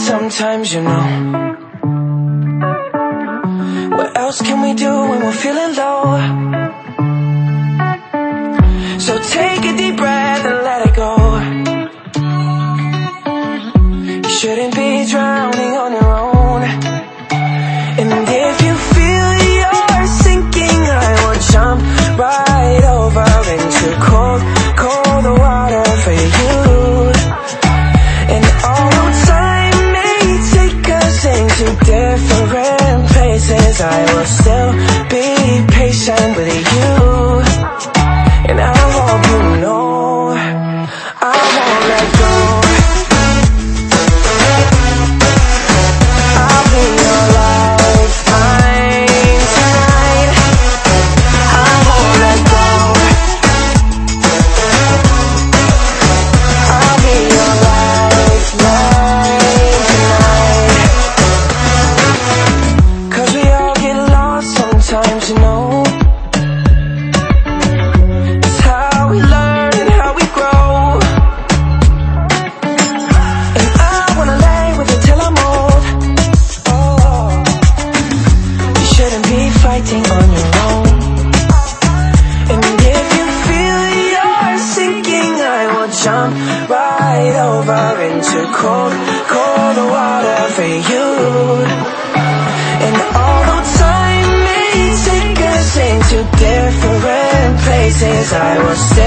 sometimes, you know. What else can we do when we're feeling low? So take a deep breath and let it go. You shouldn't be different places, I will fighting on your own. And if you feel you're sinking, I will jump right over into cold, cold water for you. And although time may take us into different places, I will with